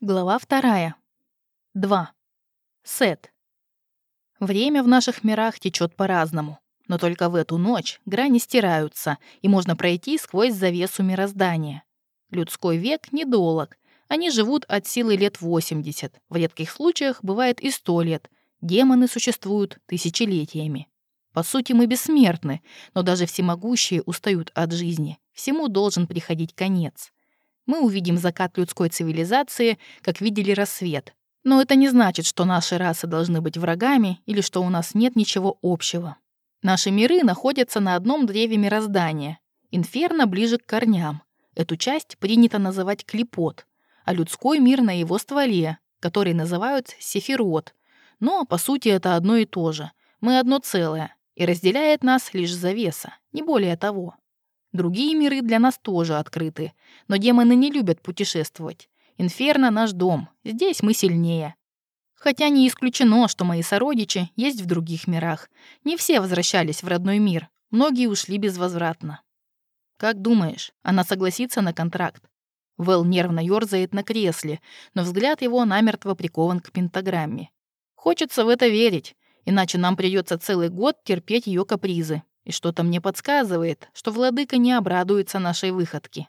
Глава вторая. 2. Сет. Время в наших мирах течет по-разному, но только в эту ночь грани стираются, и можно пройти сквозь завесу мироздания. Людской век недолог. Они живут от силы лет 80. В редких случаях бывает и 100 лет. Демоны существуют тысячелетиями. По сути, мы бессмертны, но даже всемогущие устают от жизни. Всему должен приходить конец. Мы увидим закат людской цивилизации, как видели рассвет. Но это не значит, что наши расы должны быть врагами или что у нас нет ничего общего. Наши миры находятся на одном древе мироздания. Инферно ближе к корням. Эту часть принято называть клепот, а людской мир на его стволе, который называют сефирот. Но, по сути, это одно и то же. Мы одно целое, и разделяет нас лишь завеса, не более того. Другие миры для нас тоже открыты, но демоны не любят путешествовать. Инферно — наш дом, здесь мы сильнее. Хотя не исключено, что мои сородичи есть в других мирах. Не все возвращались в родной мир, многие ушли безвозвратно. Как думаешь, она согласится на контракт? Вэл нервно ёрзает на кресле, но взгляд его намертво прикован к пентаграмме. Хочется в это верить, иначе нам придется целый год терпеть ее капризы. И что-то мне подсказывает, что владыка не обрадуется нашей выходке.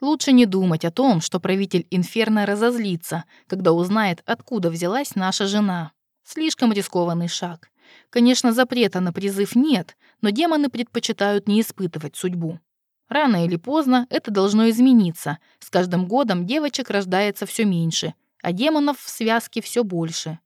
Лучше не думать о том, что правитель Инферно разозлится, когда узнает, откуда взялась наша жена. Слишком рискованный шаг. Конечно, запрета на призыв нет, но демоны предпочитают не испытывать судьбу. Рано или поздно это должно измениться. С каждым годом девочек рождается все меньше, а демонов в связке все больше.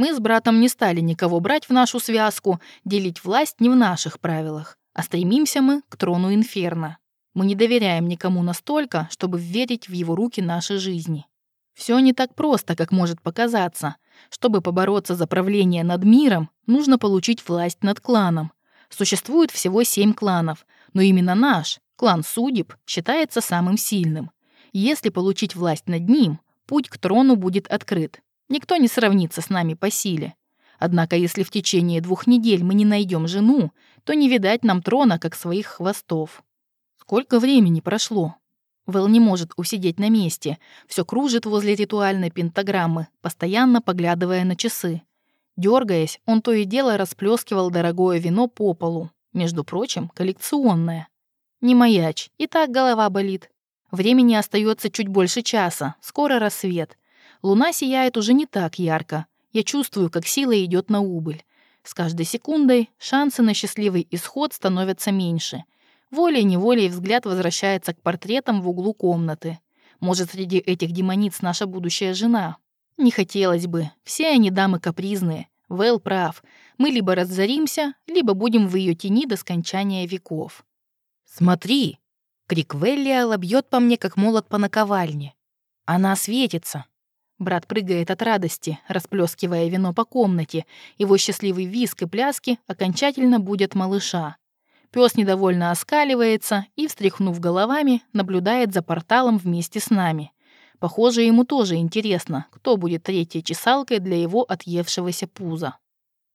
Мы с братом не стали никого брать в нашу связку, делить власть не в наших правилах, а стремимся мы к трону Инферно. Мы не доверяем никому настолько, чтобы верить в его руки нашей жизни. Все не так просто, как может показаться. Чтобы побороться за правление над миром, нужно получить власть над кланом. Существует всего семь кланов, но именно наш, клан судеб, считается самым сильным. Если получить власть над ним, путь к трону будет открыт. Никто не сравнится с нами по силе. Однако, если в течение двух недель мы не найдем жену, то не видать нам трона, как своих хвостов. Сколько времени прошло? Вэл не может усидеть на месте, все кружит возле ритуальной пентаграммы, постоянно поглядывая на часы. Дергаясь, он то и дело расплескивал дорогое вино по полу, между прочим, коллекционное. Не маячь, и так голова болит. Времени остается чуть больше часа, скоро рассвет. Луна сияет уже не так ярко. Я чувствую, как сила идет на убыль. С каждой секундой шансы на счастливый исход становятся меньше. Волей-неволей взгляд возвращается к портретам в углу комнаты. Может, среди этих демониц наша будущая жена? Не хотелось бы. Все они дамы капризные. Вэл прав. Мы либо разоримся, либо будем в ее тени до скончания веков. «Смотри!» Крик Веллиала бьет по мне, как молот по наковальне. Она светится. Брат прыгает от радости, расплескивая вино по комнате. Его счастливый виск и пляски окончательно будят малыша. Пес недовольно оскаливается и, встряхнув головами, наблюдает за порталом вместе с нами. Похоже, ему тоже интересно, кто будет третьей чесалкой для его отъевшегося пуза.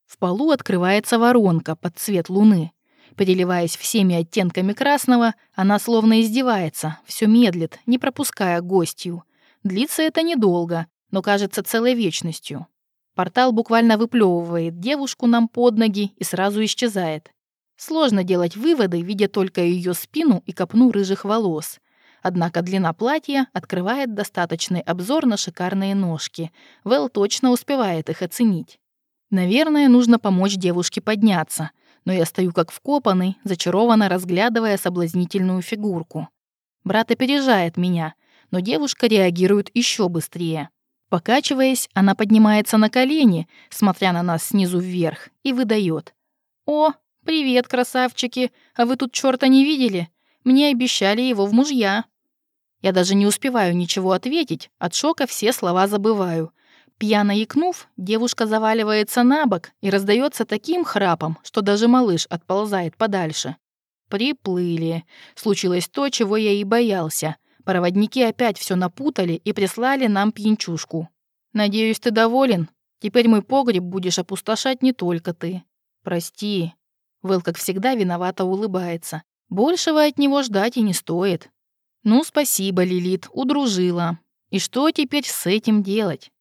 В полу открывается воронка под цвет луны. Переливаясь всеми оттенками красного, она словно издевается, все медлит, не пропуская гостью. Длится это недолго, но кажется целой вечностью. Портал буквально выплевывает девушку нам под ноги и сразу исчезает. Сложно делать выводы, видя только ее спину и копну рыжих волос. Однако длина платья открывает достаточный обзор на шикарные ножки. Вэл точно успевает их оценить. Наверное, нужно помочь девушке подняться, но я стою как вкопанный, зачарованно разглядывая соблазнительную фигурку. Брат опережает меня, но девушка реагирует еще быстрее. Покачиваясь, она поднимается на колени, смотря на нас снизу вверх, и выдает. «О, привет, красавчики! А вы тут чёрта не видели? Мне обещали его в мужья». Я даже не успеваю ничего ответить, от шока все слова забываю. Пьяно икнув, девушка заваливается на бок и раздается таким храпом, что даже малыш отползает подальше. Приплыли. Случилось то, чего я и боялся. Проводники опять все напутали и прислали нам пьянчушку. Надеюсь, ты доволен? Теперь мой погреб будешь опустошать не только ты. Прости. Вэл, как всегда, виновато улыбается. Большего от него ждать и не стоит. Ну, спасибо, Лилит, удружила. И что теперь с этим делать?